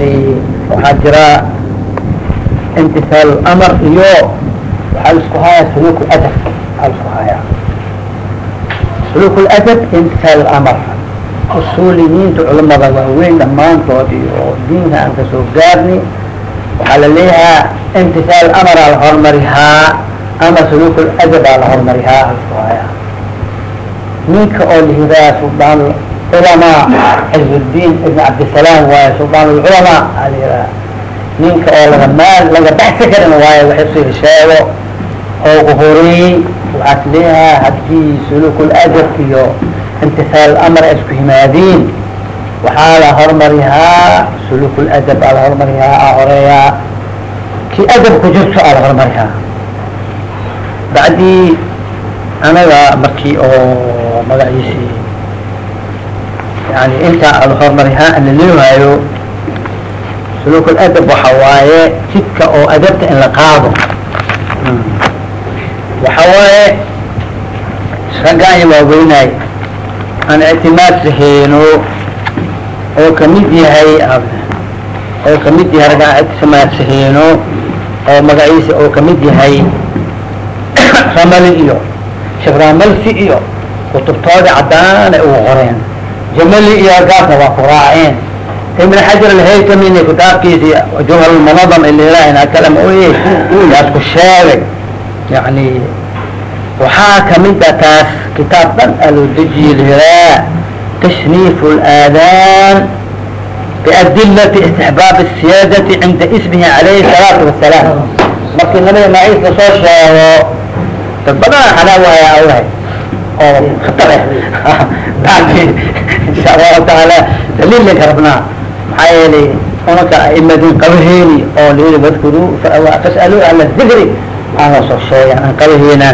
yani waxaa jira imtihaal amar iyo waxaa la isku hayaa suluk adab waxaa la isku hayaa suluk ladab imtihaal amar. Usuuliyiinta culamada waaweyn dhamaantood iyo diinka aan ka soo gaarni waxaa la leeyahaa imtihaal amaraa la hormarihaa ama suluk ladab aa la hormarihaa la isku hayaa ninka oo lihidaa suldaan culamaa cizudiin ibn cabdisalaam waaye suldaan lculamaa aa ninka oo laga maal laga baxsi karin waayo waxsi sheego. Oo uhoreeyey waxaas leeyahaa haddii suluk ladab iyo imtihaal amar ay isku yimaadiin waxaa la hormarihaa suluk ladab aa la hormarihaa aa horeeyaa. Kii adab ku jirto aa la hormarihaa bacdii anaga markii oo magaciisii yani intaa ala hormarihaa ana leewaayo suluk ladab waxa waaye jidka oo adabta in la qaado. Waxa waaye raggaan waaweynay aan ictimaad saheeno oo ka mid yahay oo ka mid yahay raggaan ictimaad saheeno oo magaciisa oo ka mid yahay ramali iyo sheekh ramalsi iyo kutubtooda caddaanay ugu qoreen jamali iyo gaasna waa ku raaceen ibn xajar alhaytamina kitaabkiisi jawhar lmunadam ililahina kalama oye yaas ku sheegay yani waxaa kamida taas kitaab dhan aa loo dejiye liraa tashniif اlaadan biadilati istixbaab الsiyaadati cinda ismihi alayhi الsalaatu wasalaam markii nabiga maciis lasoo sheego dad badan xanaawaya awlahay oo khatar ah laakin insha allahu taala daliil ka rabnaa maxaa yeelay unaka aimadin qabaheeni oo layii wadkuru fasalu ahla dikri aanoo soo sheegan aan qabaheena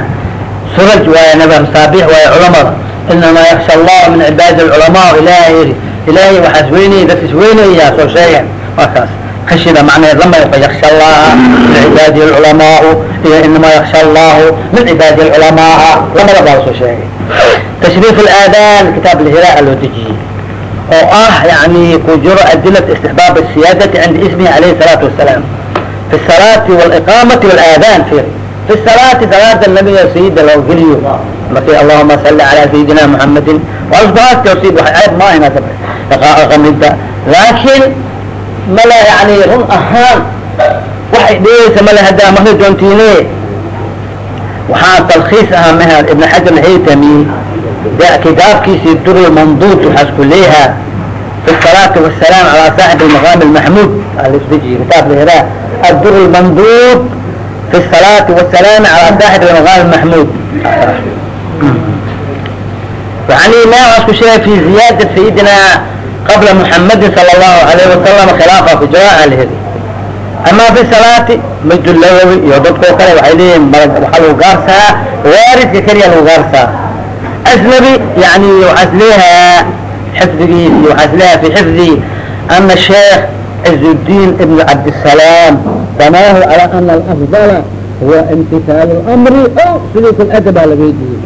suraj waaye naba masaabiix waaye culamada inamaa yaksha allah min cibaadi alculamaa ilahay yiri ilaahay waxaas weynaya dadka is weynayaa soo sheegen waa kaas khashida macnaheed lama yaksha allaha min cibaadi alculamaau iyo inamaa yaksha allahu min cibaadi alculamaa lamada baa la soo sheegay tashriif alaadan kitaab lhiraa loo dejiyey oo ah yani ku jiro adilat istixbaab الsiyaadati cinda ismihi alayhi الsalaatu wasalaam fi الsalaati wاliqaamati wاlaadan fir fi salaati salaada nabiga sayida loo geliyo markii allahuma sali ala sayidina muxamedin waasbahaastosiib waay ceeb maahina kamida laakiin mala yani run ahaan waxay dhegeysa male haddaa maka doontiine waxaa talkiis ahaa mher kitaabkiisii duri mandud waxaas ku leeyahaa fi wasalaam calaa saaxib maqaam maxmuud kitaab layiraa adur mandud fi salaati wasalaam calaa saaxib maqaam maxmuud yani noocaas ku sheegay fi ziyaada sayidinaa qabla muxamadin sala allahu alayh wasalam khilaafa ku jawaaca lahedi ama fi salaati maydulawowi iyo dadkoo kale waxay leeyihiin waaa lagu gaarsaa waaridka keliya lagu gaarsaa asnabi yani waxaa is leeyahaa xifdigiis iyo waxaa is leeyaha fi xifdi ana sheekh cizudiin ibn cabdisalaam banaahu calى ana alafdala huwa imtithal اlamri o suluk ladab aa laga diiyey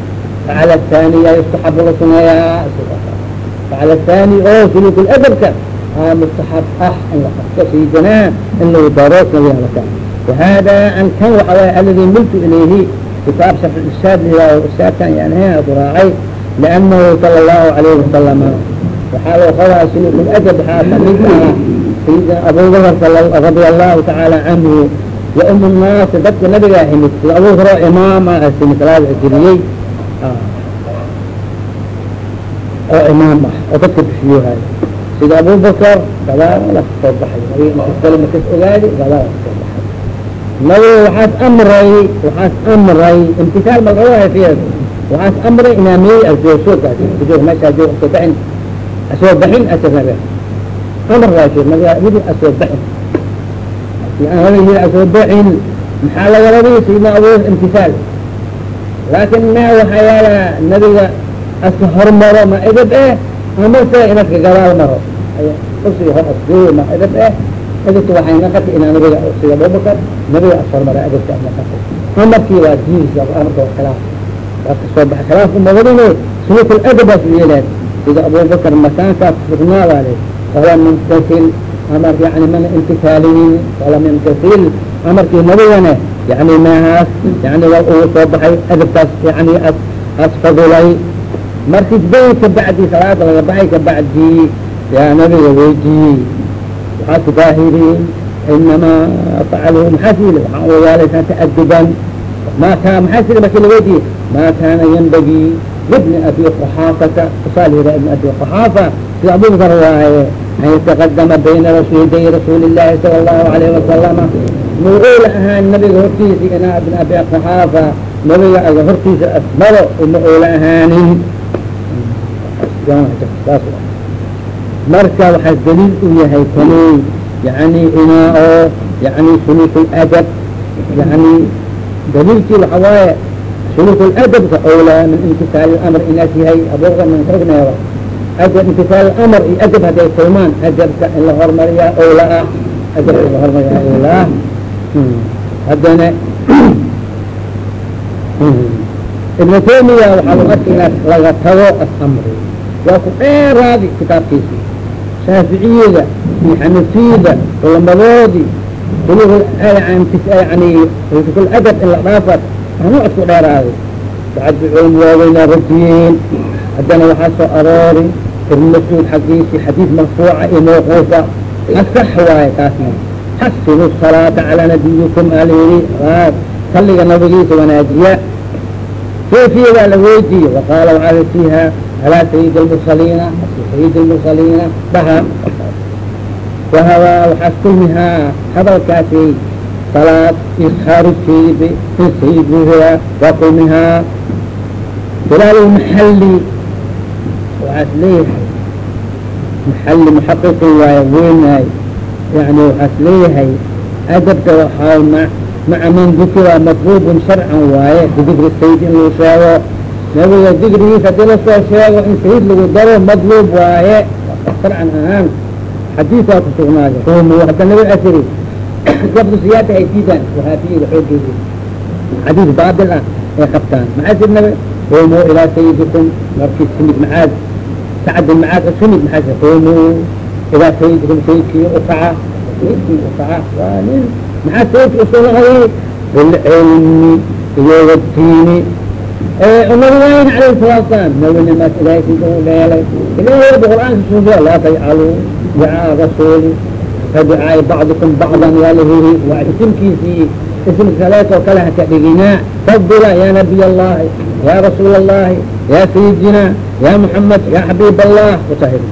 facala thaniya yustaxabu la suneeyaa facala thani o suluk ladabka aa mustaxab ah in la qabto sayidinaa in lagu daro kitaab sharx irsaad liraa irsaadkan yani raacay liannahu sala allahu alayhi wasalama waxaa loo qabaa suluk ladab waxaa ka mid ah sayidina abubakar radia allahu tacaala canhu wa um nnaasi dadka nabigaa himid sida abu huro imaama sini salaada geliyey oo imaam ah oo dadka bixiyohay sida abubakar gadaala ka soo baxay nabiga inkastale makas ogaadi gadaala ka soo baxay nabiga waxaas amray waxaas amray imtisaal malgawahay fiyeed waxaas amray inaa meey asoosokaas kujoog meeshaa joog asoo baxin asoo baxin waa shee nabiga yidi asoo baxin asoo baxin maxaa laga rabi sayidina abu imtisaal laakin ma waxaa yaalla nabiga aska hormaro ma edab eh amase inaska gadaal maro. Hor asgooyo ma edab eh edabta waxay naqatay inaa nabiga sida abubakar nabiga as hormara edabta naqatay amarkii waa diidisa amarka waa khilaaf waa ka soo baxa khilaaf umawadine suluk ladab baas yeelaan sida abubakar makaankaas sugnaadaale fahuwa muntasil amar yani mana imtisaalinin walam yamtasil amarkii nabigane yani maahaas yani wal ugu soo baxay adabkaas yani as as fadulay kabacdi salaada laga baxay kabacdi yaa nabiga weydiyey waxaa kudaahiriin inamaa facaluhu maxaa siili waxaa ogaalaysaa ta'aduban ma kaa maxaa siili markii la weydiiyey ma kaana yanbagii libni abi qaxaafata usaalira ibni abi qaxaafa sida abubakar waaye an yataqadama bayna rasuuliday rasuuli llahi sala allahu alayhi wasalama ma-uula ahaan nabiga hortiisa inaa ibn abi qaxaafa nabiga aga hortiisa asmaro uma oola ahaanin marka waxaa daliil u yahay kani yani inaa oo yani suluuk ladab yani daliilkii waxa waaye suluuk ladabka awlaa min imtisaal amr inaas yahay abuga min ogneeba adab imtisaal amr iyo adab hadday kulmaan adabka in la hormariyaa awlaa adabka in la hormariyaa awlaa haddana ibna taymiya waxaa lagu arka inaas laga tago asamri. Waa ku dheeraadi kitaabkiisi shaaficiyada iyo xanafiyada culamadoodii adab in la dhaafar anu isku dheeraaday. Bacdi culum waaweynaa radiyeen haddana waxaa soo aroori ibn mascuud xaggiisi xadiid marfuuca iyo mawquufa. Asax waaye taasna. Xasinu salaata calaa nabiyikum alayhi salliga nabigiisa wanaajiya. Kayfiyadaa la weydiiye waqaala waxaa fiiha alaa sayid lmursaliina sayid lmursaliina dhaha wahawaa waxaas kulmihaa hadalkaasi salaad iskaarukeedi in sayidha waa kulmihaa bilaal maxali waxaas leeyahay maxali muxaqiqin waaye weynaay yani waxaas leeyahay adabka waxaa ma maca man dukira matluubun sharcan waaye bidikri sayid in lagu sheego nabiga dikrigiisa haddii la soo sheego in sayid lagu daro madluub waaye sharcan ahaan xadiisaa kusugnaaday um hadda nabi asri gabdu siyaata ay diidaan wahaafiyada xoogeedi xadiis baatil ah ay qabtaan. Maxaa sir nabi? Quumuu ilaa sayidikum markii simid macaad sacd macaad simid maxaa quumuu ilaa sayidikum sayidkii ukaca sayidkii ukaca waa nin maxaa sayidka usugnaaday bilcilmi iyo wadiini nabigeyn alayhi salaatu salaam nabinimaas ilahay waba qur'aanka suufiya laa tajcaluu ducaa rasuuli kaducaai bacdikum bacdan yaa lahiri waa isimkiisii ism kaleetoo kale haka dhiginaa fadila ya nabiy allahi ya rasuul allahi ya sayidina ya muxamed ya xabiib allah. Utahir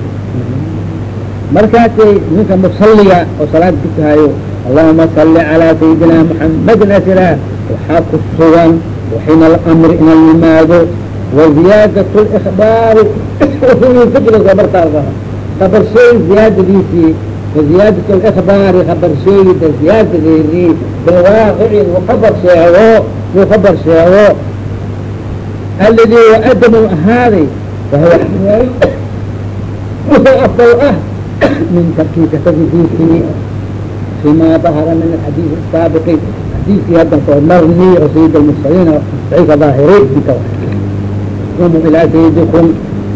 markaasay ninka musaliga oo salaad dukaayo allahuma sali calaa sayidina muxamedin asira waxaa ku sugan waxina alamri ina yimaado waziyaadat lkbaari fikriga bartaada kabar sheey ziyaadadiisii waziyaadat lkbaari kabar sheegida ziyaadadeedii bilwaaqici uu kabar sheego uu kabar sheego aladi wa adamu ahaaday wuxuu afdal ah min tarkiika tagidiisii fima dahara min alxadiid saabiqi dinkii haddan ka hormarni oo sayid اlmursaliin oo saciidka daahiri inka qumu ilaa sayidikm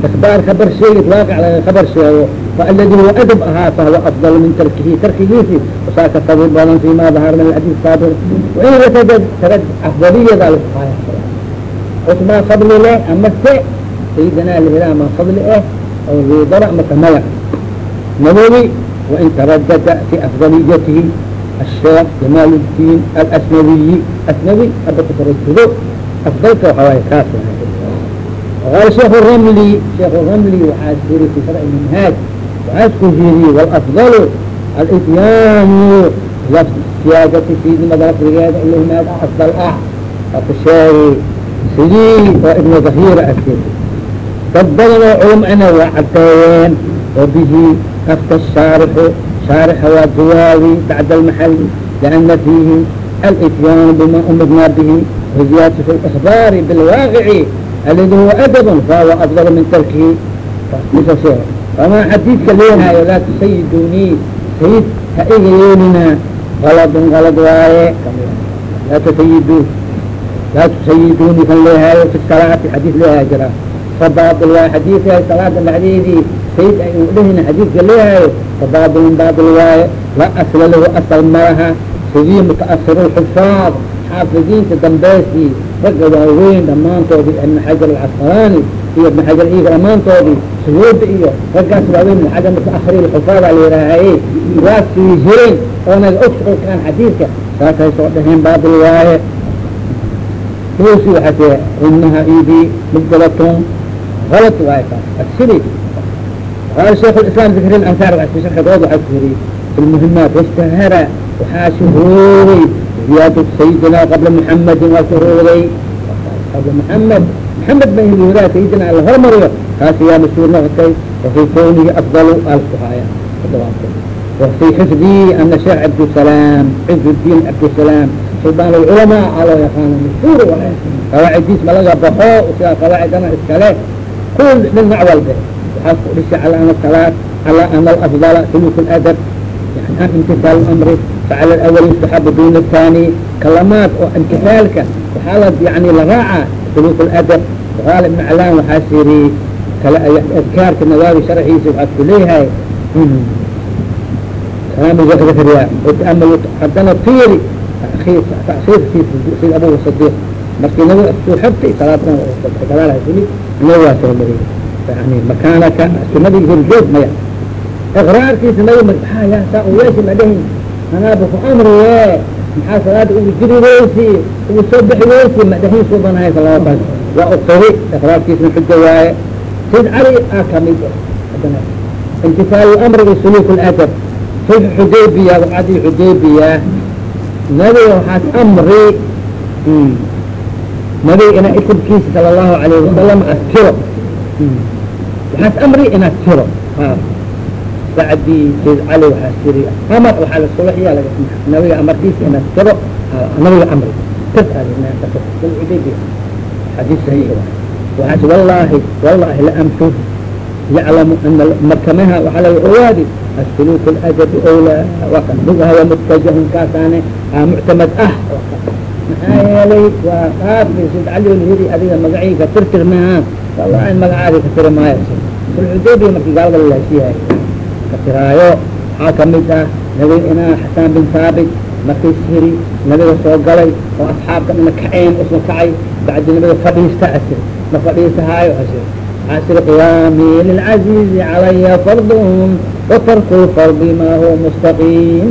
isbaar kabar sheegid waaqic laga kabar sheego aladi huwa adab ahaa fahwa afdal min tarkihi tarkigiisi wasaaka sabir badan fi ma dahar min alxadii saabir wain watajad tagad afdaliyada lagu qaaya xusmaa fadli leh ama se sayidinaa lihilaa ma fadli eh oo liidara ama kamaya nawowi wain tarajada fi afdaliyatihi في أفضليته الشيخ جمال الدين الأسنوي أسنوي أبقى تردده أفضلك وحواي كافر وقال شيخ الرملي شيخ الرملي وحاج في فرع المنهاج وحاج كجيري والأفضل الإتيان لفظ سيادة سيد مدرسة رجالة اللي هناك أفضل أح الشاري سيدي وابن ظهير أسير فضلنا علم أنا وعدتين وبه أفتى الشارح شارح والزواوي بعد المحل لأن فيه الإتيان بما أمرنا به وزيادة في الإخبار بالواقع الذي هو أدب فهو أفضل من تركه مثل وما حديثك ليها لا تسيدوني سيد هئينا غلط غلط وايه لا تسيدوا لا تسيدوني كان ليها في الصلاة حديث ليها جرى فباطل واحد حديث هاي صلاة الحديث kayd aynu dhehayna xadiidka leeyahayo fabaabilun baabil waaye laa asla lahu asal malaha sidii mutaasir xufaad xaafidiinta dambeysii ragga waaweyn dhammaantoodii ibn xajar alcasqalaani iyo ibn xajar iga dhammaantoodii suyuuda iyo raggaas waaweyn min xajar mutaahiri xufaadaa la yihaahaye waa sii jireen oonag og socodkaan xadiidka saasay soo dheheen baabil waaye s waaa inaha ibi mugdalatun alad waay taas adsili qaala shaykh الاسلام ذikr الأnhاr sharxdood waxaa ku yiri في المهمات واشتهر waxaa shuhuuday زiyaadة سيدنا qabla محamdi waa shuhuuday qabla محamed محamed ba hira sayidina la hormariyo taas yaa mashhuur noqotay وفي kownihi afضل alku haya وفي xفdي أna sheekh cabdالسلام xفd الdin cabdالسلام sulطaan الcلماء aloo yaqaano mashhuur waay qawaacidiis ma laga baxo sidaa qawaacidana iskale kul dhinac walbe waxaa ku dhishay calaa ana salaad calaa ana alafdala suluk ladab yani an imtisaal amri facala awali saxabu duna tani kalamaad oo imtisaalka waxaa la yani laraacaa suluk ladab qaala ibn calaan waxaas yiri kala adkaarka nawaawi sharxiisa waxaa ku leeyahay haddana fiiri taksiirkiisa sida abuga sadiq markii nabig xirtay salaad dhan gadaal suli nabigaas hormariyay yani makaanaka sunadii hirjoog maya iqraarkiisa nabi maxaa yaa saa u yeeshi ma dhahin anaaba ku amriye maxaa salaada ugu jiri weysi ugu soo bixi weysi ma dhahin suu banahay salaadaas waa uqiri iqraarkiisna xujo waaye sid cali aa ka mid hadana imtisaalu lamri iyo suluuk ladab sulx xudaybiya wacdi xudaybiya nabiga waxaas amri nabiga inaa itibkiisa sala allahu alayhi wasalam astiro waxaas amri inaad tiro bacdii sayd cali waxaa tiri amar waxaa lasula iya laga nabiga amarkiisa inaad tiro nabiga amri. Tas aadudaybiya xadiis waxaas wallahi wallahi la amtuhu yaclamu ana markamaha waxaa laga ogaadi asuluuk اladabi owlaa waa kan lugaha mutajahun kaasaane ah, muctamad ah maxaa yeelay waa qaab sudcaliyolhedi adiga magacii ka tirtir maaha wallahi magacaadi ka tiri maayo sulxudaybiya markii gaalada laheshiyahay ka tiraayo waxaa ka mid ah nabiga inaa xasaan bin saabit markii shiri nabiga soo galay oo asxaabka dhana kaceen usma kacay bacdi nabiga fadhiista asir ma fadhiistahaayo asir casr qiyaami lilcaziizi calaya farduhum watarku lfardi maa huwa mustaqiim.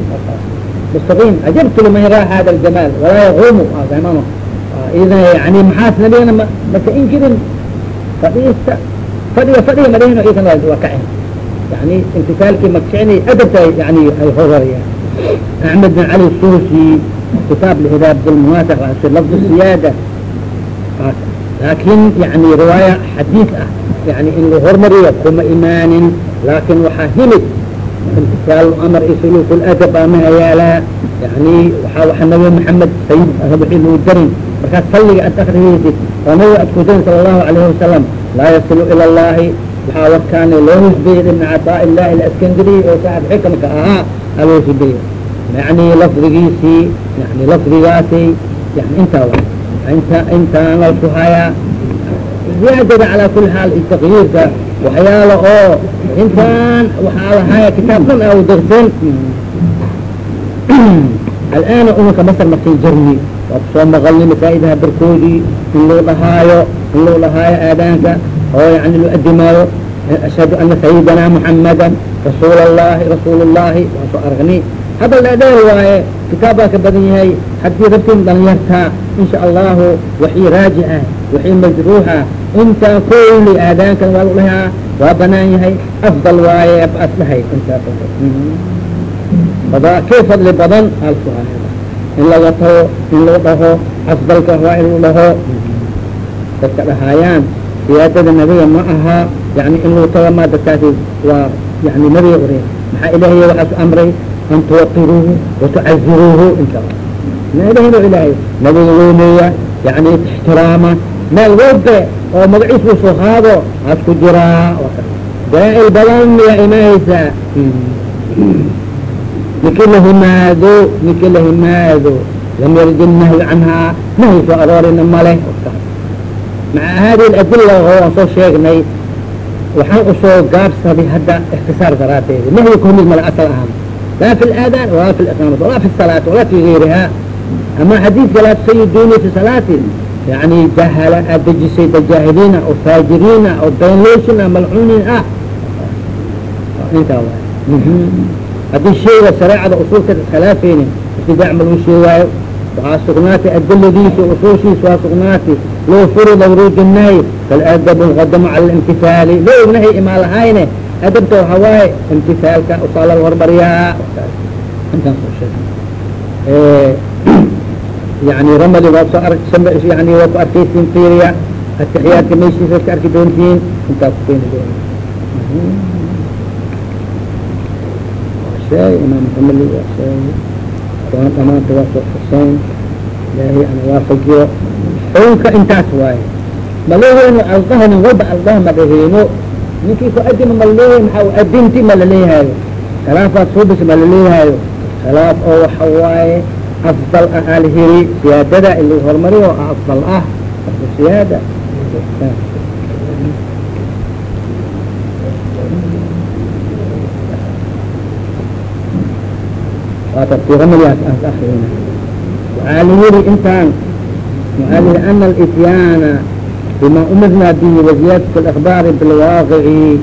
مستقيم عجبت لمن يرى هذا الجمال ولا يغوم زمانه إذا يعني محاس نبينا ما تنكر فديس فدي فدي مدينة إذا وكعين يعني امتثالك مكشعني أدب يعني أي خبر يعني أحمد بن علي السوسي كتاب لإذاب الموافق لفظ السيادة لكن يعني رواية حديثة يعني إنه هرمري كما إيمان لكن وحاهمت امتثال الأمر سلوك الأدب ما يالا يعني وحا النبي محمد سيد ربحي الدرن markaad salliga aad akriyeysid oo nabiga ad kudan sala allahu alayhi wasalam laa yasilu ila allahi waxaa warkaana loo husbeeyey ibn cataa illahi alaskandari oo saaxib xikamka ahaa aloo husbeeyey yani lafdigiisii yani lafdigaasi yani intaa wa inta intaana ku hayaa ziyaadada calaa kuli xaal istaqyiirka waxyaala oo intaan waxaa lahaya kitaab dhan a darsan alana umanka masar markay jarni waa ku soo maqalni masaa'idaha barkoodii in loo dhahaayo in loo dhahaayo aadaanka oo yani loo adimaayo ashhadu ana sayidana muxamada rasuul allahi rasuul llahi waa soo aragni hadal dhaadheer waaye kitaab baa ka badan yahay haddii rabtiin dhalinyartaa insha allahu waxii raajica waxii majruuxa intaa kulli aadaankan waa lu dhahaa waa banaan yahay afdal waaye as dhahay intaas bada fadli badan in laga tago in loo dhaho afdalka waa in lu dhaho dadka dhahaayaan siyaadada nabiga ma aha yani in luu tago ma dadkaasi waa yani nabiga ore maxaa ilahiy waxaasu amray an tuwaqiruuhu watucaziruuhu inta ilahin ilahay nabiga weyneeya yani ixtiraama meel walbe oo magaciis uu soo qaado aad ku jiraa dalaa-il badan miyaa imaayeysaa niki la himaado niki la himaado lam yardi nahyu canhaa nahyi soo aroorina male maca hadi adila oo aan soo sheegnay waxaan u soo gaabsaday hadda اktisaar daraadeedi nahyi kumid mala asal ahaan laa fi اlaadan walaa fi اliqaamati walaa fi الsalaati walaa fi gayriha ama xadiidka laa tusayiduni fi salaati yani jahala aad dejisay dajaahiliina oo faajiriina oo beenlooshin ah malcuunin ah intaa waay haddii shayga shareecada usulka iskhilaafeynin ibtidaac ma lagu sheegaayo waxaa sugnaatay adiladiisa usuushiisa waa sugnaatay loo furida wuruud nahy faladab muqadamo cala adabta waxaa waaye imtihaalka usaa laga sheeg yani ramadi waa soo yani waa ku arkaysiin fiiriya atixiyaadka meeshiisa ka arki doontiin intaa ku keeni doona sheeg imaam xamali waa sheegay kuwaan dhamaanta waa soo xuseyn ilaahay ana waafajiyo xukunka intaas waaye maleheyno aldaha nin walba aldaha ma ninkii ku adima ma la leeyahay maxaa adinti ma laleeyahayo khilaafaad suubis ma laleeyahayo khilaaf oo waxa waaye afdal ah alhiri siyaadada in lagu horumariyo afdal ah siyaada la yiri intaan waxaa la yiri ana alityaana bima umirna bihi waziyadat اlakbaari bilwaaqici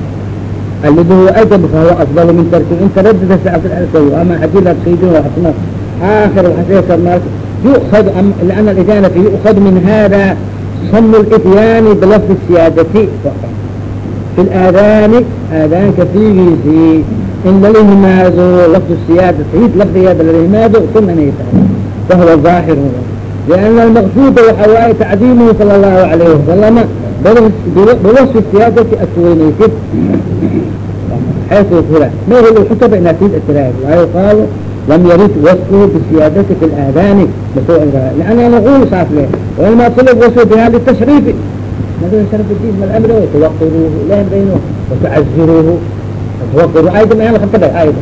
aladi huwa adab fahuwa afdal min tarki in taradada sacafilsw ama hadii la tsaydin waasna آخر وحسيت يؤخذ لأن الإتيان يؤخذ من هذا صم الإتيان بلفظ السيادة في الآذان آذان كثير في إن الإهماد لفظ السيادة هيد لفظ هذا الإهماد ثم نيتان وهو الظاهر لأن المقصود وحواي تعظيمه صلى الله عليه وسلم بوصف السيادة السوينيتد حيث يقول ما هو الحكم نتيجة التراث لا يقال لم يرد وصفه بالسيادة في الآذان لأننا نقول صاف له وإنما طلب وصفه بهذا التشريف مثلا شرف الدين من الأمر وتوقروه لا بينه وتعزروه وتوقروه أيضا ما يلا خطبه أيضا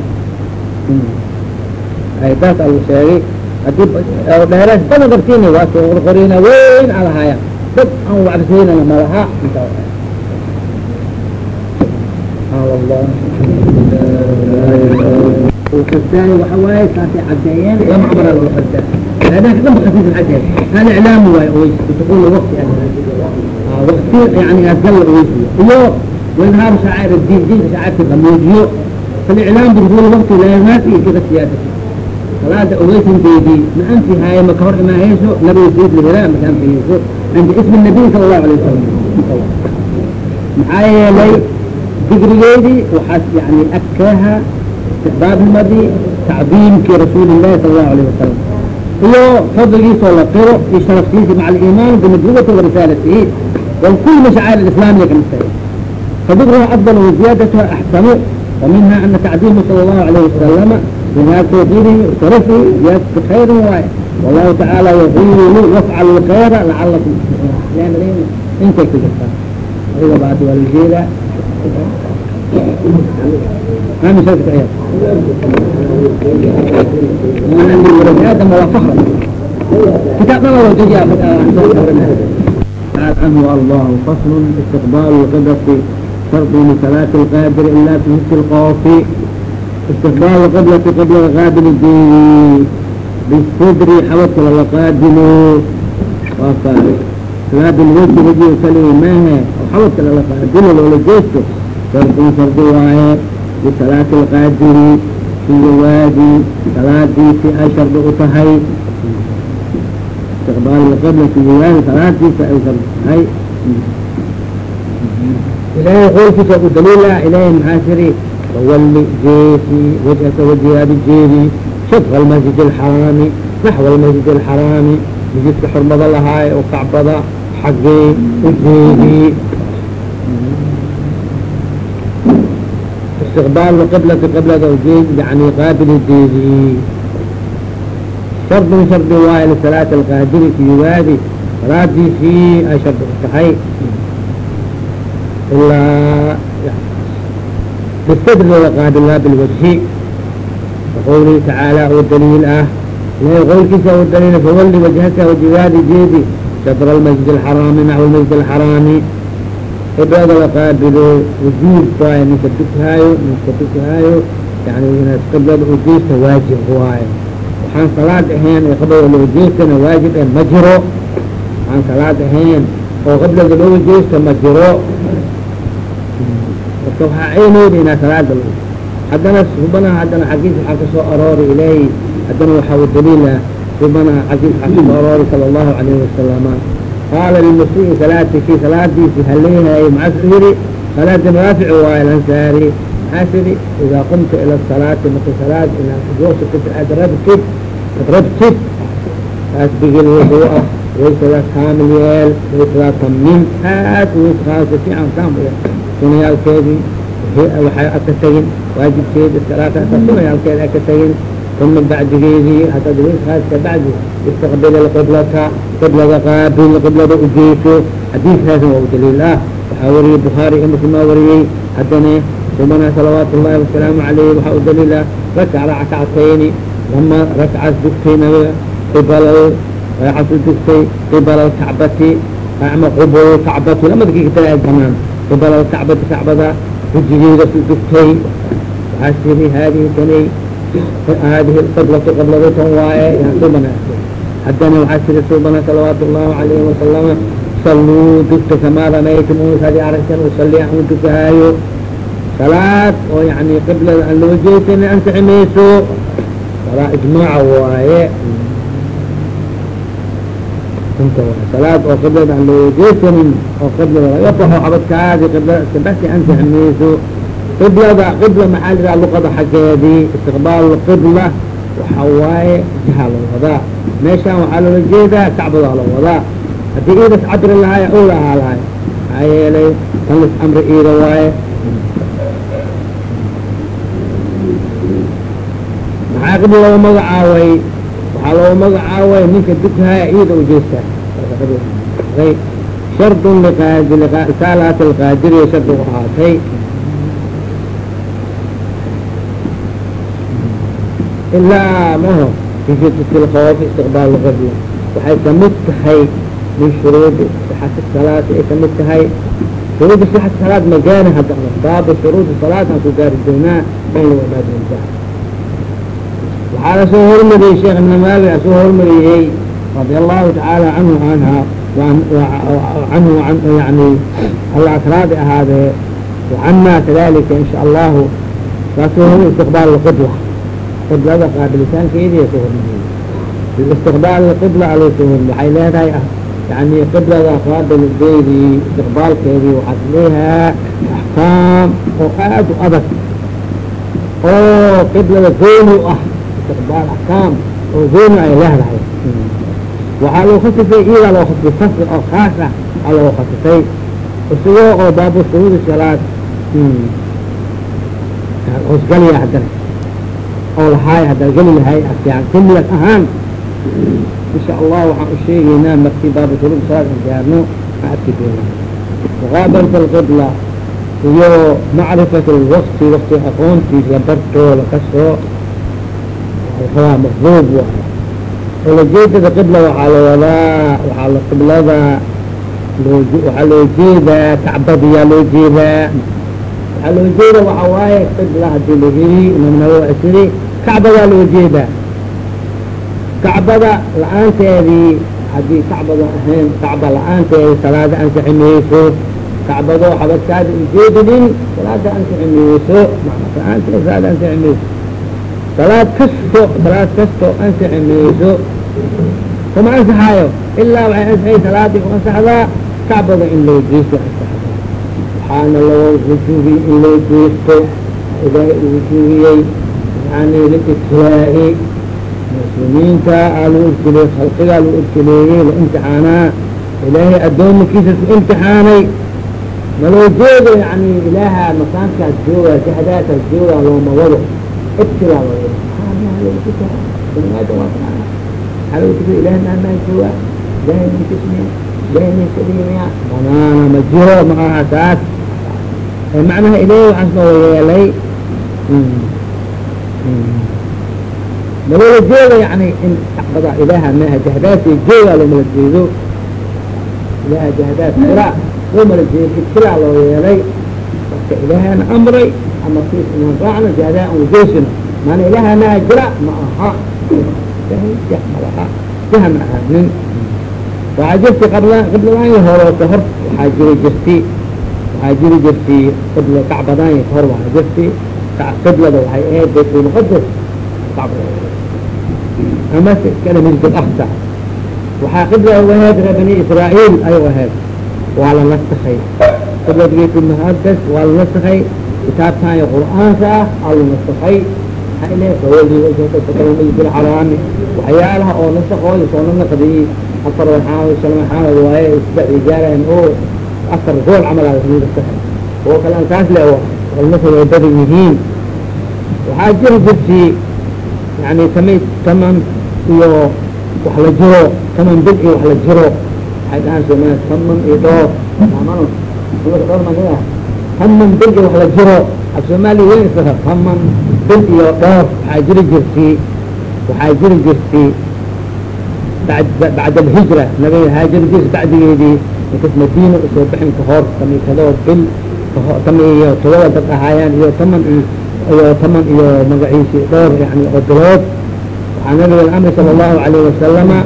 أيضا الشيء أدب أو بهلاش بنا قرتيني واسو غرقرينا وين على هايا دب أو عرسينا لما لها آه والله والخزاني وحواي كافي عبدين لم عبر الخزان هذا كذا خفيف العدل هذا اعلام هو اويس تقول وقت يعني آه وقت يعني اتقل اويس اليوم وانهار شعائر الدين دين شعائر الغموجيو فالاعلام بتقول وقت لا ينافي كذا سيادة salaada ogeysan deydii ma anfihaaye ma ka hor imaanayso nabiga said lahira ma ka anfihayso cinda ismi nabiy sala allahu alay wasalam maxaa yeelay digrigeedii waxaas yani adkeeha istixbaabnimadii tacdiimkii rasuuli llahi sala allahu alayh wasalam iyo fadligiisoo la qiro iyo sharaftiisii maca aliimaan binubuwati wa risaalatihi wa kul mashacair islamiya ka mid tahay. Fadikruhu afdal wa ziyaadatuha axkamu wa minha ana tacdiimu sala allahu alayh wasalama خير واي والله تعالى يقول يفعل الخير لعلكم تفلحون لأن لين انت كذبت هو بعد والجيلة ما من شركة عيال أنا اللي ورد آدم ولا فخر كتاب الله وجيجي قال عنه الله فصل استقبال القبلة شرط لصلاة القادر إلا في istiqbaal qablati qablada qaadimidii bisidri xabadka lala qaadimo waa faare salaadin wejigadiyo kaliya maahe oo xabadka lala qaadimo loola jeesto shardun shardi waaye bisalaati lqaadiri fi jawaadi salaadii si ay shardi u tahay istiqbaal qabla fi jawaadi salaadii si ay shardi tahay ilahay qoolkiisa u daliila ilahay maxaasiri وولي جيسي وجهك وجهها بالجيري شطر المسجد الحرام نحو المسجد الحرام مسجد حرمة الله هاي وكعبة حقي وجيدي استقبال القبلة قبلة زوجين يعني قابل الديني شرط من شرط واحد لصلاة القادر في وادي صلاة في أشرط الصحيح إلا بالصدر والقادر لا بالوجه وقوله تعالى هو الدليل اه لا يقول كيس هو الدليل فولي وجهك وجهاد جيدي شطر المسجد الحرام نحو المسجد الحرام qiblada la qaabilo wujuub waayo ninka dukhaayo ninka dukhaayo yani inaad qiblada ujeesta waajib waayo waxaan salaad ahayn ee qiblada loo jeestana waajib e ma jiro waxaan salaad ahayn oo qiblada looga jeesta ma jiro marka waxaa aynooda inaa salaada lo haddana subanaha haddana xaggiis waxaa ka soo aroori ilahi haddana waxaa daliila subanaha xaggiis waxaa ka soo aroori sala allahu alayhi wasalama qaala limusii salaatiki salaadiisi haleehaye maxaas yiri salaada nawaafic waayo lansaari maxaas yidhi idaa qumta ila salaati marka salaad inaa kujoosatid aad rabtid ad rabtid taas bigil wuxuu waysadaas kaamil yeel waysadaas tamnin aad wayskaas fiican kaam sunayaalkeedii waxay aka tegin waajibkeedi salaata sunayaalkeedi aka tegin uma bacdigeedii haddaad wayskaas ka bacdi istaqbil alqiblata qiblada qaabil qiblada ujeyso xadiiskaasna waa u daliil ah waxaa wariyey bukhaari iyo muslim aa wariyey haddana subana salawaatu ullahi wasalaamu alayh waxaa u daliil ah rakaca rakcatayni lama rakcas dugtay nabiga qibal rakacasu dugtay qibala alkacbati ama qubul kacbati lamadkii kitaab banaan. Qibala alkacbati kacbada hujigeeda su dugtay. Waxaas yiri hadihi qiblatu qibladaton waaye yaan soo banaastay haddana waxaa siri suubana salawaatu allahu alayhi wasalama salluu dugta kamaa ramaytumuus haddii aragtan usalli aan u salaad oo yani qiblada aan loo jeesana ansixi mayso salaa ijmaaca waaye inta salaad oo qiblada aan loo jeesanin oo qiblada laga baxo xabadkaadi qiblada iskabasi ansixi mayso qiblada qibla maxaa lidaa luqada xaggeedii istiqbaal qibla waxa waaye jiha loo wadaa meeshaan waxaa loola jeedaa kacbadaa loo wadaa haddii iidas cabri lahaay o la ahaa lahay maxaa yeelay tan lis amri iida waaye maxaa qibla looga magacaaway magacaaway ninka dukahaya iida ujeestaa shardun lisaalaati alqaadiriya shardi u ahaatay. Ilaa maho lkhawfi istiqbaal lqibla waxay ka mid tahay min shuruudi sixati salaati ay ka mid tahay shuruudi sixati salaad ma gaari hadda baaba shuruudi salaad aan ku gaari doonaa in lagu waxaa la soo hormariyey sheekh ibn maawi a soo hormariyey radia allahu tacaala canhu anha canhu yani alakraadi ahaadee wacana kadalika in sha allahu saasoo hor istiqbaal lqibla qiblada qaabilitaankeedii soo hormariyey istiqbaal qibla aloo soo hormariy waxay leedahay yani qiblada qaabilideedii istiqbaalkeedii waxaad leeyahaa axkaam oo aad u adag oo qiblada gooni u ah istiqbaal axkaam oo gooni ay leedahay waxaa loo khasisay iyadaa loo khasisay fasl oo khaas ah aa loo khasisay isagoo oo baabu shuruudi salaad hoosgalaya haddana oo lahaay haddaa geli lahay afiican simlad ahaan insha allah waxaan u sheegaynaa markii baabu shuruud salaad aan gaarno aan arki doona muqaabalata alqibla iyo macrifat lwakti wakti aqoontiis la bartoo waa mafruud waay olajeedada qibla waxaa la wadaa waxaa la qiblada waxaa loo jeedaa kacbadiyaa loo jeedaa. Waxaa loo jeeda waxa waaye qibla haddii la yiri imaam nawawi asiri kacbadaa loo jeedaa. Kacbada la'aanteedii haddii kacbada ahayn kacba la'aanteedi salaada ansixi mayso kacbado xabadkaada ujeedinin salaada ansixi mayso la'aanteed salaada ansixi mayso salaad kasto salaad kasto ansixi mayso kuma ansaxaayo. Ilaa waxay ansixay salaadii ku ansaxdaa kacbada in loo jeesto ansaxda waxaana loo wujuubiy in loo jeesto ilaahay uu wujuubiyey. Yani liibtilaa'i muslimiinta aa lagu ibtileeyey khalqigaa lagu ibtileeyey la imtixaanaa. Ilaahay addoomakiisa ku imtixaanay. Maloo jeedo yani ilaaha makaankaas jooga jahdaakaas jooga looma wado ibtilaa wado baniaadam waa taqaana maxaa lagu tuka ilahay maamaa jooga ilahay makismiya ilahay maykadimiya banaana ma jiro ma aha saas macnaha ilahay waxaas noo yeelay maloola jeedo yani in kacbada ilaaha maaha jahdaasi jooga loomala jeedo ilaaha jahdaas ira mafhuuma la jeeda ibtilaa loo yeelay marka ilaahana amray ama kiis inaan raacno jaadaa an wajoosino maana ilaahana jira ma aha jah malaha jah ma ahanin waxaa jirti qabla qibladaanya hore kahor waxaa jiri jirti waxaa jiri jirti qibla kacbadaanya kahor waxaa jirti qiblada waxay ahayd kacbada ama kana masjid aqsa waxaa qibla u ahayd reer bani israa'iil ayuu ahayd waa la nasakay qiblad baytulmuqadas waa la nasakay kitaabkan iyo qur'aanka ah masjid alxaraami waxyaalaha oo nasakooda soo nanaqdiyey afar waxaa shan waxaanood waaye gaarayan oo afar gool camal nasakay oo kale an taas le almasa badan yihiin waxaa jiri jirti yani samay taman iyo wax la jiro taman bil iyo wax la jiro waxay dhahaan taman iyo dhoor amano dhoor taman bil iyo wax la jiro af soomaaliya weyn iska taman bil iyo dhoor waxaa jiri jirti waxaa jiri jirti bacd alhijra nabiga haajiri jirti bacdigeedii inkas madiina u soo bixin kahor tami kadoo bil tami iyo todoba dad ahaayaan iyo taman iyo taman iyo magaciisi dhowr yani oo bilood. Waxaa nabiga amri sala allahu alayhi wasalama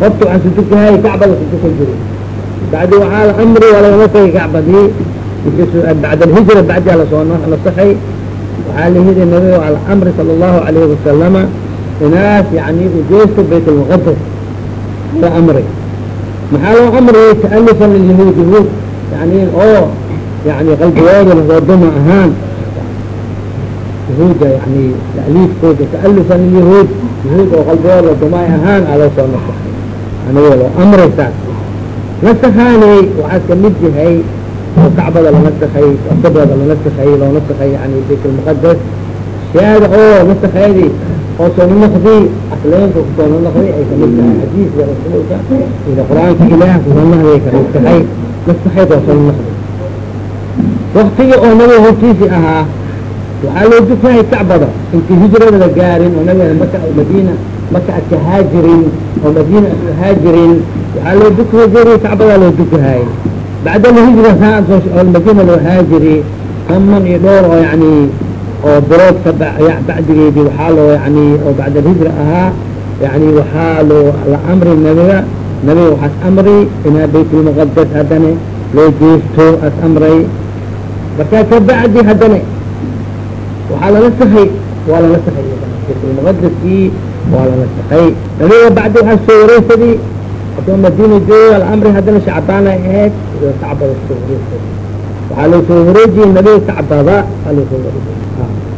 horta waxaan sutukahay kacbada sutukan jiri. Bacdi waxaa la waa laga nasakay kacbadii bacd alhijra bacdiha la soo nasakay waxaa la yidhi nabiga waa la amri sala allahu alayhi wasalama inaas yani ujeesto bayt almuqadas la amri. Maxaa loo amriyay ta'alufan lilyahuud yahuud yani oo yani qalbigooda lasooduma ahaan. Yahuuda yani ta'liifkooda ta'alufan lilyahuud yahuud. Oo qalbigooda dumay ahaan aa loo soo nasaxay loo amray saas. Nasakhaanay waxaa ka mid yahay oo kacbada la nasakay oo qiblada la nasakay loo nasakay yani bayt almuqadas shaada oo nasakheedi oo soo nanaqdi asleenka ku soo nanaqdi ay ka mid tahay xadiiska rasuulka ila qur'aanka ilaah ku soo naqdi ay tahay nasakheed oo soo nanaqdi waktiga oo nabiga hortiisi ahaa waxaa loo dukahay kacbada. Intii hijrada la gaarin oo nabiga maka madiina maka adka haajirin oo madiina adka haajirin waxaa loo dukahay jiri kacbadaa loo dukahay bacda alhijra saa madiina loo haajiri taman iyo dhowr oo yani oo bilood ka bacdigeedii waxaa loo yani oo bacda alhijra ahaa yani waxaa loo la amri nabiga nabiga waxaas amri inaa baytulmuqadas haddana loo jeesto as amray markaa kabacdi haddana waxaa lala sakay waa lala sakay baytulmuqadaskii waa lala sakay nabiga bacdi waxaa soo wareysadii adoo madiina jooga alamri haddana shacbaan ay ahayd kacbada soo wareysadi waxaa loo soo wareejiyey nabiga kacbada aa loo soo wareejiyey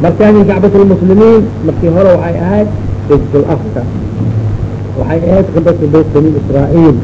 markaasi kacbat lmuslimiin markii hore waxay ahayd bayt lafka waxay ahayd bayt bani israa'iil